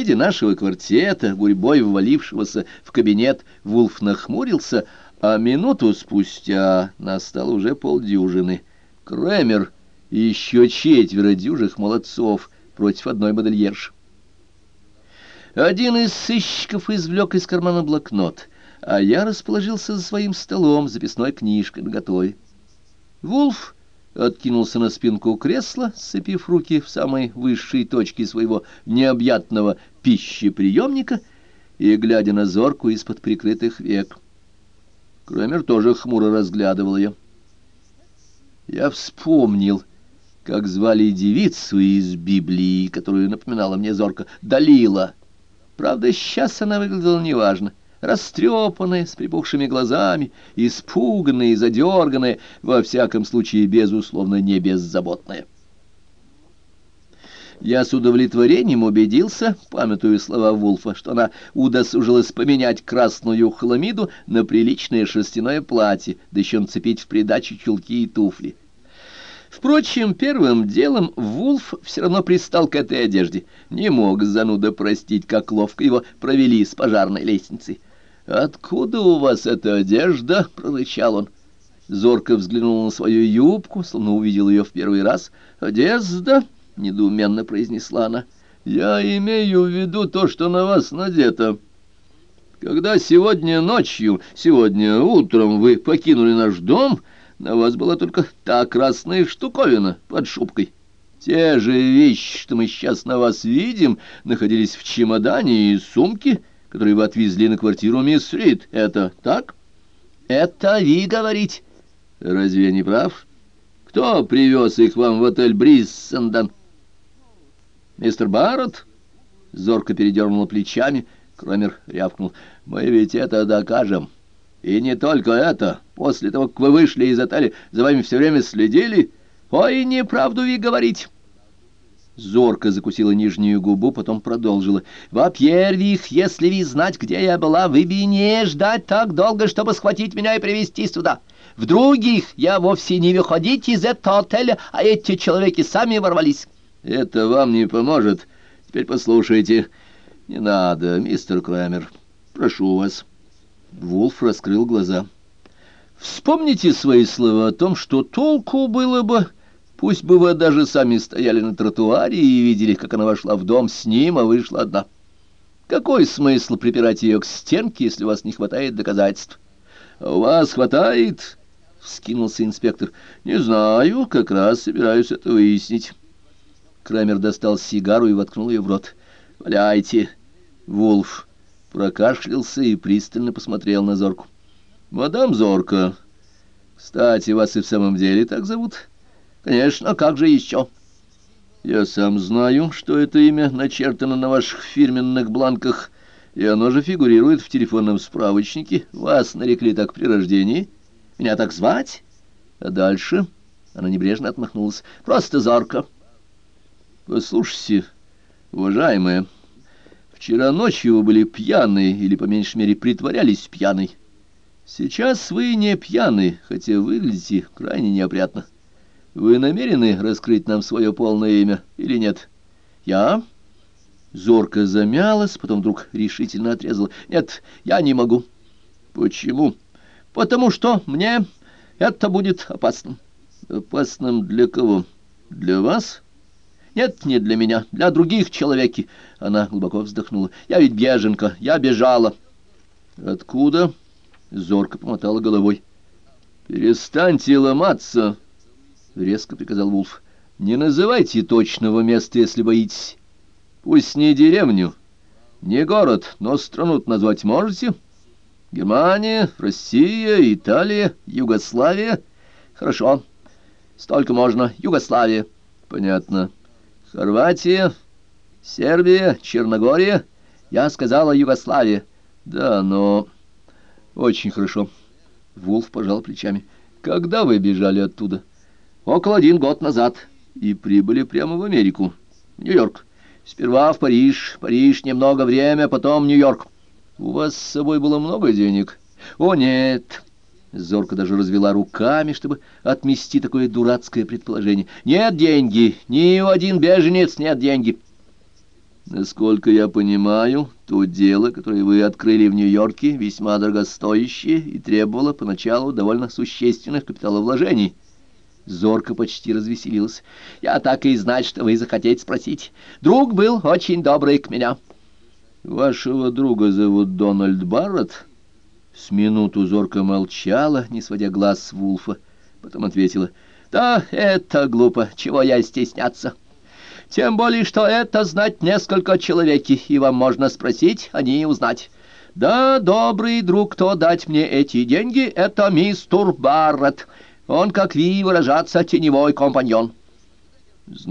виде нашего квартета, гурьбой ввалившегося в кабинет, Вулф нахмурился, а минуту спустя настал уже полдюжины. Кремер и еще четверо дюжих молодцов против одной модельерши. Один из сыщиков извлек из кармана блокнот, а я расположился за своим столом записной книжкой наготове. Вулф откинулся на спинку кресла, сцепив руки в самой высшей точке своего необъятного пищеприемника и глядя на зорку из-под прикрытых век. Кромер тоже хмуро разглядывал ее. Я вспомнил, как звали девицу из Библии, которую напоминала мне зорка, Далила. Правда, сейчас она выглядела неважно растрепанная, с припухшими глазами, испуганная и задерганная, во всяком случае, безусловно, не беззаботная. Я с удовлетворением убедился, памятуя слова Вулфа, что она удосужилась поменять красную хламиду на приличное шерстяное платье, да еще нацепить в придачу чулки и туфли. Впрочем, первым делом Вулф все равно пристал к этой одежде. Не мог зануда простить, как ловко его провели с пожарной лестницы. «Откуда у вас эта одежда?» — прорычал он. Зорко взглянул на свою юбку, словно увидел ее в первый раз. «Одежда?» — недоуменно произнесла она. «Я имею в виду то, что на вас надето. Когда сегодня ночью, сегодня утром вы покинули наш дом, на вас была только та красная штуковина под шубкой». Те же вещи, что мы сейчас на вас видим, находились в чемодане и сумке, которые вы отвезли на квартиру мисс Рид. Это так? Это вы говорить. Разве я не прав? Кто привез их вам в отель Бриссендон? Мистер Барретт? Зорко передернула плечами. Кромер рявкнул. Мы ведь это докажем. И не только это. После того, как вы вышли из отеля, за вами все время следили. Ой, неправду вы говорить. Зорко закусила нижнюю губу, потом продолжила. «Во-первых, если вы знать, где я была, вы бы не ждать так долго, чтобы схватить меня и привести сюда. В-других, я вовсе не выходить из этого отеля, а эти человеки сами ворвались». «Это вам не поможет. Теперь послушайте. Не надо, мистер Крамер. Прошу вас». Вулф раскрыл глаза. «Вспомните свои слова о том, что толку было бы...» Пусть бы вы даже сами стояли на тротуаре и видели, как она вошла в дом с ним, а вышла одна. Какой смысл припирать ее к стенке, если у вас не хватает доказательств? У вас хватает? — вскинулся инспектор. — Не знаю, как раз собираюсь это выяснить. Крамер достал сигару и воткнул ее в рот. — Валяйте. Вулф прокашлялся и пристально посмотрел на Зорку. — Мадам Зорка, кстати, вас и в самом деле так зовут? — Конечно, как же еще? Я сам знаю, что это имя начертано на ваших фирменных бланках, и оно же фигурирует в телефонном справочнике. Вас нарекли так при рождении. Меня так звать? А дальше... Она небрежно отмахнулась. Просто зорко. Послушайте, уважаемая, вчера ночью вы были пьяны, или, по меньшей мере, притворялись пьяной. Сейчас вы не пьяны, хотя выглядите крайне неопрятно. Вы намерены раскрыть нам свое полное имя или нет? Я? Зорко замялась, потом вдруг решительно отрезала. Нет, я не могу. Почему? Потому что мне это будет опасным. Опасным для кого? Для вас? Нет, не для меня, для других человеки. Она глубоко вздохнула. Я ведь беженка, я бежала. Откуда? Зорко помотала головой. Перестаньте ломаться, —— резко приказал Вулф. — Не называйте точного места, если боитесь. Пусть не деревню, не город, но страну назвать можете? Германия, Россия, Италия, Югославия? Хорошо, столько можно. Югославия. Понятно. Хорватия, Сербия, Черногория? Я сказала Югославия. Да, но... Очень хорошо. Вулф пожал плечами. Когда вы бежали оттуда? — около один год назад, и прибыли прямо в Америку, в Нью-Йорк. Сперва в Париж, Париж немного время, потом Нью-Йорк. У вас с собой было много денег? О, нет. Зорка даже развела руками, чтобы отмести такое дурацкое предположение. Нет деньги, ни у один беженец нет деньги. Насколько я понимаю, то дело, которое вы открыли в Нью-Йорке, весьма дорогостоящее и требовало поначалу довольно существенных капиталовложений. Зорко почти развеселилась. Я так и знать, что вы захотите спросить. Друг был очень добрый к меня. Вашего друга зовут Дональд Барретт? С минуту зорко молчала, не сводя глаз с Вулфа. Потом ответила. Да, это глупо. Чего я стесняться? Тем более, что это знать несколько человеки, и вам можно спросить, а не узнать. Да, добрый друг, кто дать мне эти деньги, это мистер Барретт. Он, как ви выражаться, теневой компаньон.